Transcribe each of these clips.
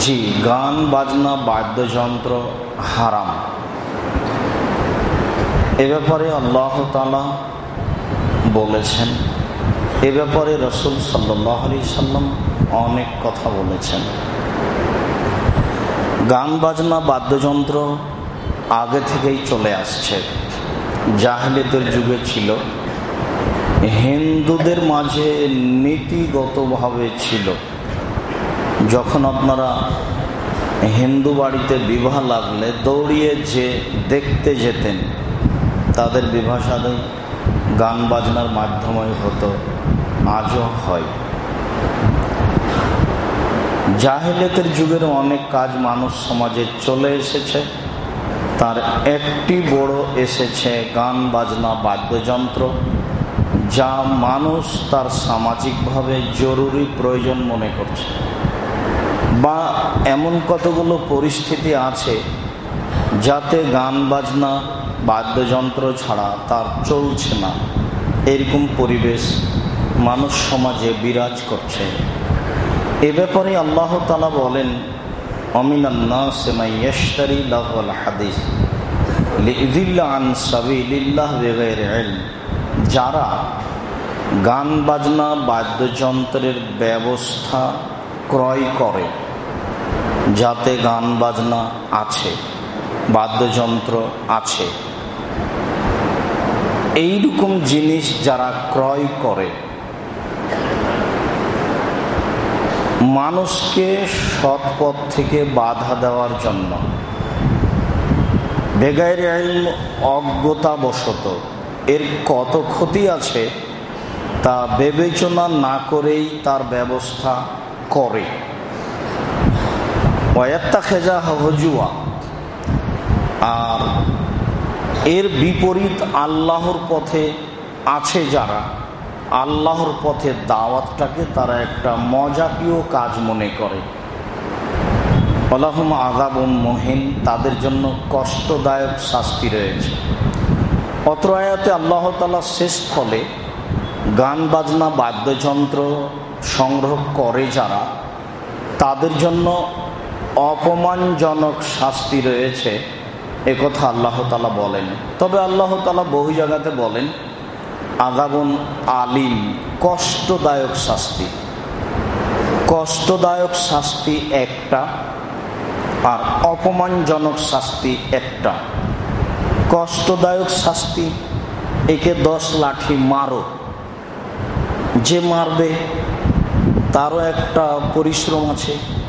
জি, গান, বাজনা, বাদ্যযন্ত্র হারাম। এ ব্যাপারে আল্লাহ তালা বলেছেন, এ ব্যাপারে রসুল সাল্লাহ সাল্লাম অনেক কথা বলেছেন। গান, বাজনা, বাদ্যযন্ত্র আগে থেকেই চলে আসছে। জাহেলেদের যুগে ছিল। হিন্দুদের মাঝে নীতিগতভাবে ছিল। যখন আপনারা হিন্দু বাড়িতে বিবাহ লাগলে দৌড়িয়ে যে দেখতে যেতেন, তাদের বিবাহ সাদে গান বাজনার মাধ্যমে হতো, আজও হয়। জাহেলেতের যুগের অনেক কাজ মানুষ সমাজে চলে এসেছে। তার একটি বড় এসেছে গান বাজনা, বাদ্যযন্ত্র, যা মানুষ তার সামাজিকভাবে জরুরি প্রয়োজন মনে করছে। বা এমন কতগুলো পরিস্থিতি আছে যাতে গান বাজনা, বাদ্যযন্ত্র ছাড়া তার চলছে না? এরকম পরিবেশ মানুষ সমাজে বিরাজ করছে। এ ব্যাপারে আল্লাহ তালা বলেন হাদিস যারা গান বাজনা, বাদ্যযন্ত্রের ব্যবস্থা ক্রয় করে যাতে গান বাজনা আছে, বাদ্যযন্ত্র আছে। এইরকম জিনিস যারা ক্রয় করে, মানুষকে সৎপথ থেকে বাধা দেওয়ার জন্য। বেগায়ের অজ্ঞতাবশত এর কত ক্ষতি আছে তা বিবেচনা না করেই তার ব্যবস্থা করে। খেজা আর এর বিপরীত আল্লাহর পথে আছে যারা, আল্লাহর পথে দাওয়াতটাকে তারা একটা মজাকীয় কাজ মনে করে। আল্লাহম আগাব মহিন, তাদের জন্য কষ্টদায়ক শাস্তি রয়েছে। অত্র আয়াতে আল্লাহ তালা শেষ ফলে গান, বাজনা, বাদ্যযন্ত্র সংগ্রহ করে যারা, তাদের জন্য অপমানজনক শাস্তি রয়েছে একথা আল্লাহ তালা বলেন। তবে আল্লাহ তালা বহু জায়গাতে বলেন আগাবন আলিম, কষ্টদায়ক শাস্তি। কষ্টদায়ক শাস্তি একটা, আর অপমানজনক শাস্তি একটা। কষ্টদায়ক শাস্তি, একে দশ লাঠি মারো। যে মারবে, তারও একটা পরিশ্রম আছে।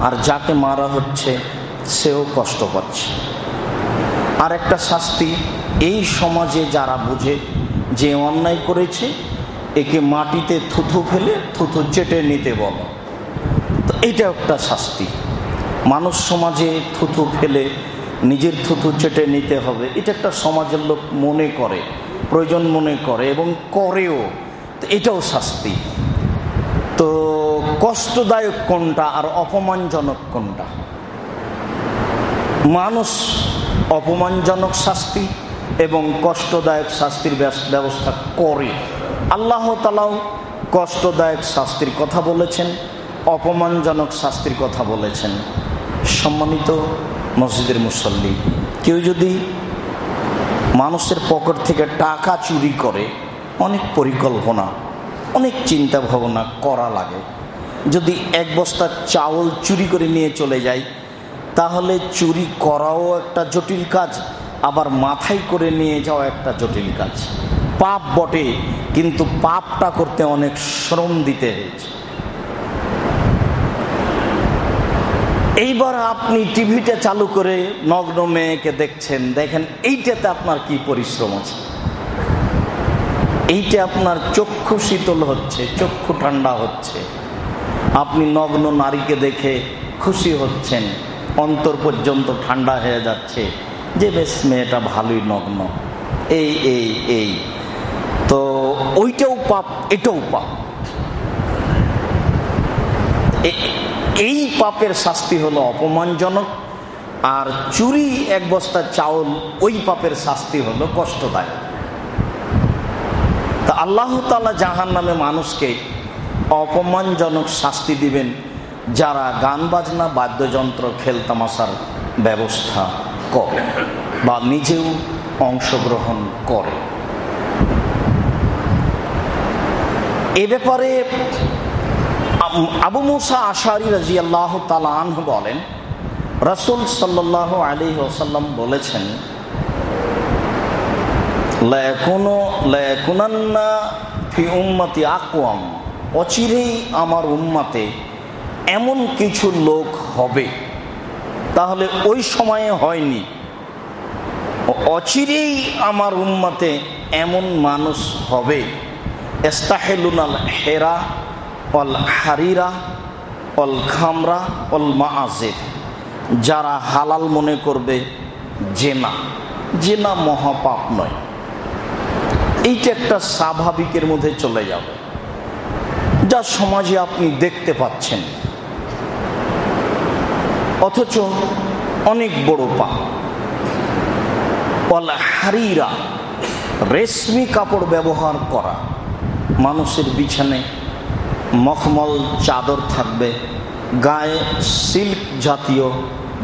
আর যাকে মারা হচ্ছে, সেও কষ্ট পাচ্ছে। আর একটা শাস্তি, এই সমাজে যারা বুঝে যে অন্যায় করেছে, একে মাটিতে থুথু ফেলে থুথু চেটে নিতে বলো। তো এটা একটা শাস্তি। মানুষ সমাজে থুথু ফেলে নিজের থুথু চেটে নিতে হবে। এটা একটা সমাজের লোক মনে করে, প্রয়োজন মনে করে এবং করেও। তো এটাও শাস্তি। তো কষ্টদায়ক কোনটা আর অপমানজনক কোনটা? মানুষ অপমানজনক শাস্তি এবং কষ্টদায়ক শাস্তির ব্যবস্থা করে। আল্লাহ তালাও কষ্টদায়ক শাস্তির কথা বলেছেন, অপমানজনক শাস্তির কথা বলেছেন। সম্মানিত মসজিদের মুসল্লি, কেউ যদি মানুষের পকেট থেকে টাকা চুরি করে, অনেক পরিকল্পনা অনেক চিন্তা ভাবনা করা লাগে। যদি এক বস্তা চাউল চুরি করে নিয়ে চলে যায় তাহলে চুরি করাও একটা জটিল কাজ, আবার মাথায় করে নিয়ে যাওয়া একটা জটিল কাজ। পাপ বটে, কিন্তু পাপটা করতে অনেক শ্রম দিতে হয়েছে। এইবার আপনি টিভিটা চালু করে নগ্ন মেয়েকে দেখছেন, দেখেন এইটাতে আপনার কি পরিশ্রম আছে। এইটা আপনার চক্ষু শীতল হচ্ছে, চক্ষু ঠান্ডা হচ্ছে। আপনি নগ্ন নারীকে দেখে খুশি হচ্ছেন, অন্তর পর্যন্ত ঠান্ডা হয়ে যাচ্ছে, যে বেশ মেয়েটা ভালোই নগ্ন। এই এই এই। তো ওইটাও পাপ, এটাও পাপ। এই পাপের শাস্তি হলো অপমানজনক, আর চুরি এক বস্তা চাউল ওই পাপের শাস্তি হলো কষ্টদায়ক। আল্লাহ তালা জাহান নামে মানুষকে অপমানজনক শাস্তি দিবেন যারা গান বাজনা, বাদ্যযন্ত্র, খেলতামাশার ব্যবস্থা করে বা নিজেও অংশগ্রহণ করে। এ ব্যাপারে আবু মুসা আশারি রাজি আল্লাহ তালা তালান বলেন, রসুল সাল্লাহ আলী ওসাল্লাম বলেছেন ফি উম্মতি আকওয়াম। অচিরেই আমার উম্মাতে এমন কিছু লোক হবে। তাহলে ওই সময়ে হয়নি। অচিরেই আমার উম্মাতে এমন মানুষ হবে। এস্তাহেলুনাল হেরা, অল হারিরা, অল খামরা, অল মাআজের। যারা হালাল মনে করবে জেনা জেনা মহাপাপ নয়। এইটা একটা স্বাভাবিকের মধ্যে চলে যাবে। যা সমাজে আপনি দেখতে পাচ্ছেন। অথচ অনেক বড় পা হারিরা, রেশমি কাপড় ব্যবহার করা। মানুষের বিছানে মখমল চাদর থাকবে, গায়ে সিল্ক জাতীয়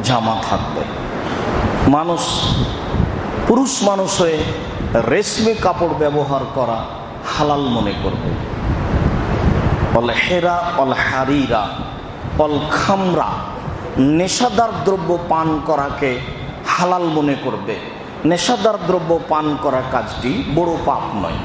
জামা থাকবে। মানুষ, পুরুষ মানুষ হয়ে রেশমি কাপড় ব্যবহার করা হালাল মনে করবে। অল হেরা, অল হারিরা, অল খামরা, নেশাদার দ্রব্য পান করাকে হালাল মনে করবে। নেশাদার দ্রব্য পান করা কাজটি বড় পাপ নয়।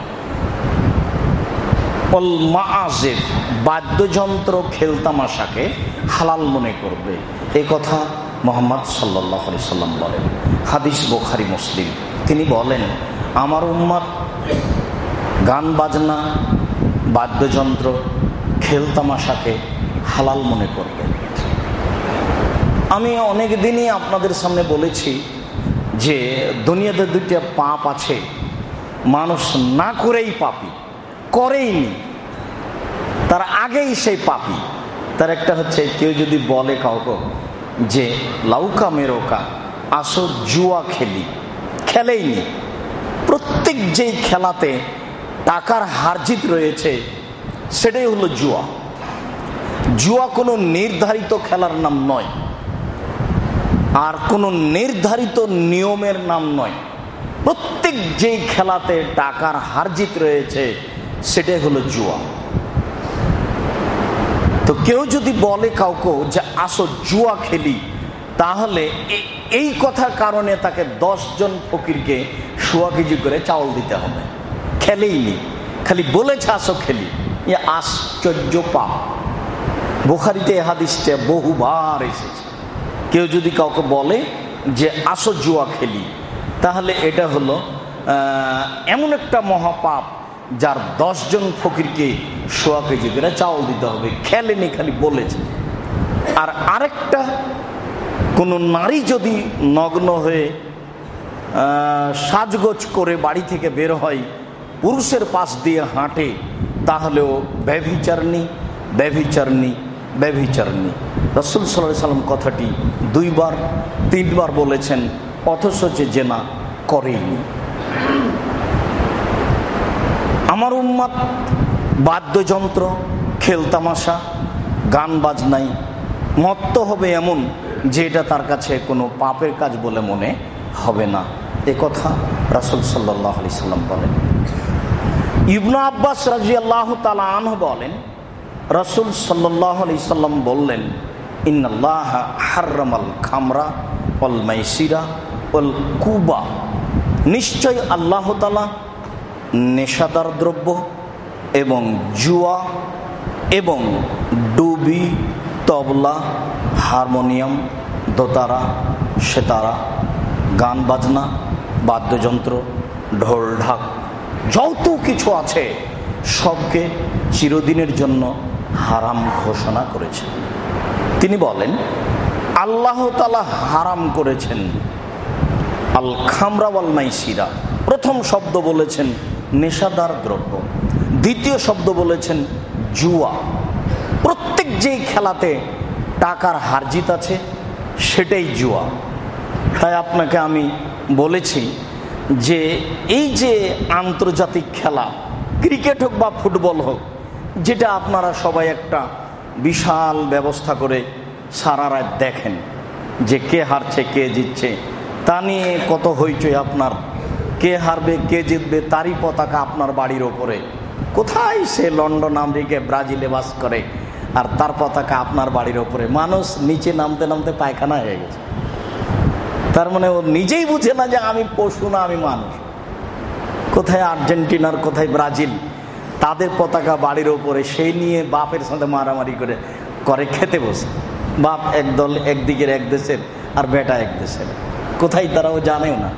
অল মাআজের বাদ্যযন্ত্র খেলতামাশাকে হালাল মনে করবে। এ কথা মোহাম্মদ সাল্লাহ সাল্লাম বলেন। হাদিস বোখারি, মুসলিম। তিনি বলেন, আমার উম্মাদ গান, বাজনা, বাদ্যযন্ত্র খেলতামাশাকে হালাল মনে করবে। আমি অনেক দিনই আপনাদের সামনে বলেছি যে দুনিয়াতে দুইটা পাপ আছে। মানুষ না করেই পাপি করেইনি তার আগেই সেই পাপি। তার একটা হচ্ছে, কেউ যদি বলে কাউকে যে, লাউকা মেরোকা, আসো জুয়া খেলি। খেলেইনি প্রত্যেক যেই খেলাতে টাকার হারজিত রয়েছে, সেটাই হলো জুয়া। জুয়া কোনো নির্ধারিত খেলার নাম নয়, আর কোনো নির্ধারিত নিয়মের নাম নয়। প্রত্যেক যেই খেলাতে টাকার হারজিত রয়েছে, সেটাই হলো জুয়া। তো কেউ যদি বলে কাউকে যে, আসো, জুয়া খেলি। তাহলে এই কথার কারণে তাকে জন ফকিরকে সোয়া কেজি করে চাউল দিতে হবে। খেলেই নি। খালি বলেছে আসো খেলি। এ আশ্চর্য পাপ। বোখারিতে হাদিসটা বহুবার এসেছে। কেউ যদি কাউকে বলে যে আসো জুয়া খেলি, তাহলে এটা হলো এমন একটা মহাপাপ যার দশজন ফকিরকে সোয়া কেজি করে চাউল দিতে হবে। খেলেনি, খালি বলেছে। আর আরেকটা কোনো নারী যদি নগ্ন হয়ে সাজগোজ করে বাড়ি থেকে বের হয়, পুরুষের পাশ দিয়ে হাঁটে, তাহলেও ব্যভিচারণী ব্যভিচারণী ব্যভিচারণী। রসুল সাল্লাহ সাল্লাম কথাটি দুইবার, তিনবার বলেছেন, অথচ যে জেনা করেইনি। আমার উম্মাদ বাদ্যযন্ত্র, খেলতামাশা, গান বাজনাই মত্ত হবে এমন যে এটা তার কাছে কোনো পাপের কাজ বলে মনে হবে না। এ কথা রাসুল সাল্লাহ আলি সাল্লাম বলেন। ইবনা আব্বাস রাজি আল্লাহ তালাহ বলেন, রসুল সাল্লাহ আলি সাল্লাম বললেন ইন্নআল্লাহ হার্রামাল খামরা অল মাইসিরা অল কুবা। নিশ্চয় আল্লাহ তালা নেশাদার দ্রব্য এবং জুয়া এবং ডুবি তবলা, হারমোনিয়াম, দোতারা, সেতারা গান বাজনা বাদ্যযন্ত্র ঢোল ঢাক যত কিছু আছে, সবকে চিরদিনের জন্য হারাম ঘোষণা করেছেন তিনি বলেন, আল্লাহ তালা হারাম করেছেন। আল খামরাওয়াল মাইসিরা, প্রথম শব্দ বলেছেন নেশাদার দ্রব্য, দ্বিতীয় শব্দ বলেছেন জুয়া। যেই খেলাতে টাকার হারজিত আছে সেটাই জুয়া। তাই আপনাকে আমি বলেছি যে এই যে আন্তর্জাতিক খেলা, ক্রিকেট হোক বা ফুটবল হোক, যেটা আপনারা সবাই একটা বিশাল ব্যবস্থা করে সারা রাত দেখেন যে কে হারছে, কে জিতছে, তা নিয়ে কত হইচই আপনার। কে হারবে, কে জিতবে, তারই পতাকা আপনার বাড়ির ওপরে। কোথায় সে লন্ডন, আমেরিকা, ব্রাজিলে বাস করে? আর তার পতাকা আপনার বাড়ির ওপরে। মানুষ নিচে নামতে নামতে পায়খানা হয়ে গেছে। তার মানে ও নিজেই বুঝে না যে আমি পশু না আমি মানুষ। কোথায় আর্জেন্টিনার কোথায় ব্রাজিল, তাদের পতাকা বাড়ির ওপরে, সেই নিয়ে বাপের সাথে মারামারি করে করে খেতে বসে। বাপ এক দল একদিকের এক দেশের আর বেটা এক দেশের। কোথায় তারাও জানেও না।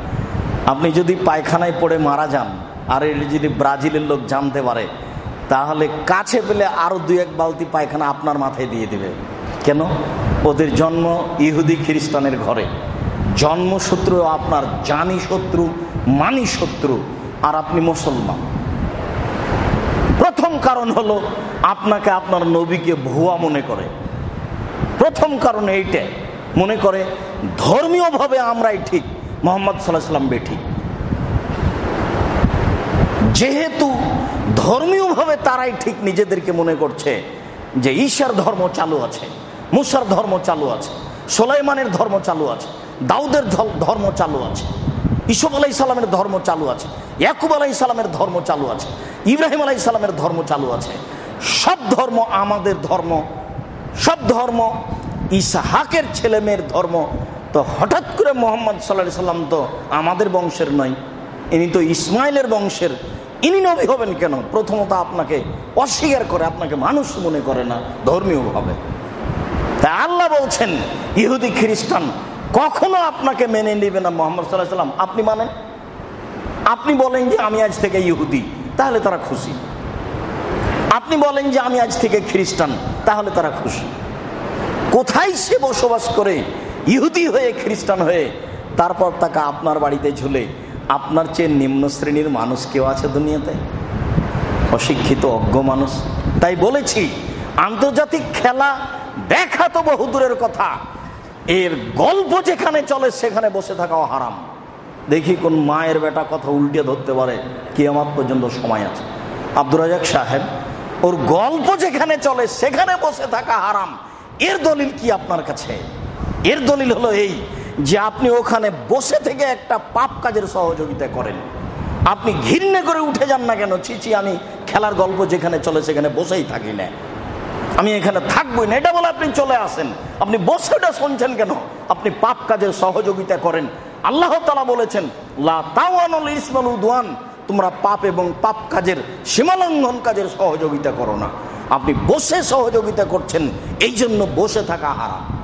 আপনি যদি পায়খানায় পড়ে মারা যান, আর যদি ব্রাজিলের লোক জানতে পারে তাহলে কাছে পেলে আরও দুই এক বালতি পায়খানা আপনার মাথায় দিয়ে দেবে। কেন? ওদের জন্ম ইহুদি খ্রিস্টানের ঘরে। জন্মশত্রু আপনার, জানি শত্রু, মানি শত্রু, আর আপনি মুসলমান। প্রথম কারণ হলো আপনাকে আপনার নবীকে ভুয়া মনে করে। প্রথম কারণ এইটা মনে করে, ধর্মীয়ভাবে আমরাই ঠিক, মোহাম্মদ সাল্লাহ সাল্লাম বেঠিক যেহেতু ধর্মীয়ভাবে তারাই ঠিক নিজেদেরকে মনে করছে যে ঈশার ধর্ম চালু আছে, মুসার ধর্ম চালু আছে, সোলাইমানের ধর্ম চালু আছে, দাউদের ধর্ম চালু আছে ইসব আলাই সালামের ধর্ম চালু আছে, ইয়াকুব আলাই সালামের ধর্ম চালু আছে, ইব্রাহিম আলাই সালামের ধর্ম চালু আছে। সব ধর্ম আমাদের ধর্ম, সব ধর্ম ইসাহাকের ছেলে মেয়ের ধর্ম। তো হঠাৎ করে মোহাম্মদ সাল্লা সাল্লাম তো আমাদের বংশের নয়, ইনি তো ইসমাইলের বংশের ইনি নবী হবেন কেন? প্রথমত আপনাকে অস্বীকার করে, আপনাকে মানুষ মনে করে না ধর্মীয়ভাবে তাই আল্লাহ বলছেন, ইহুদি, খ্রিস্টান, কখনো আপনাকে মেনে নেবে না মোহাম্মদ সাল্লাহ সাল্লাম। আপনি মানেন আপনি বলেন যে আমি আজ থেকে ইহুদি, তাহলে তারা খুশি। আপনি বলেন যে আমি আজ থেকে খ্রিস্টান, তাহলে তারা খুশি। কোথায় সে বসবাস করে? ইহুদি হয়ে, খ্রিস্টান হয়ে, তারপর তাকে আপনার বাড়িতে ঝুলে আপনার চেয়ে নিম্ন শ্রেণির মানুষ কেউ আছে দুনিয়াতে? অশিক্ষিত, অজ্ঞ মানুষ। তাই বলেছি, আন্তর্জাতিক খেলা দেখা তো বহুদূরের কথা। এর গল্প যেখানে চলে, সেখানে বসে থাকাও হারাম। দেখি কোন মায়ের বেটা কথা উল্টে ধরতে পারে কি আমার পর্যন্ত সময় আছে। আব্দুর রাজাক সাহেব, ওর গল্প যেখানে চলে, সেখানে বসে থাকা হারাম। এর দলিল কি আপনার কাছে? এর দলিল হলো এই যে আপনি ওখানে বসে থেকে একটা পাপ কাজের সহযোগিতা করেন। আপনি ঘৃণ্যে করে উঠে যান না কেন? চিচি আমি খেলার গল্প যেখানে চলে সেখানে বসেই থাকি না। আমি এখানে থাকবোই না। এটা বলে আপনি চলে আসেন। আপনি বসে ওটা শুনছেন কেন? আপনি পাপ কাজের সহযোগিতা করেন। আল্লাহ তালা বলেছেন উদওয়ান। তোমরা পাপ এবং পাপ কাজের সীমালঙ্ঘন কাজের সহযোগিতা করো না। আপনি বসে সহযোগিতা করছেন এই জন্য বসে থাকা হারাম।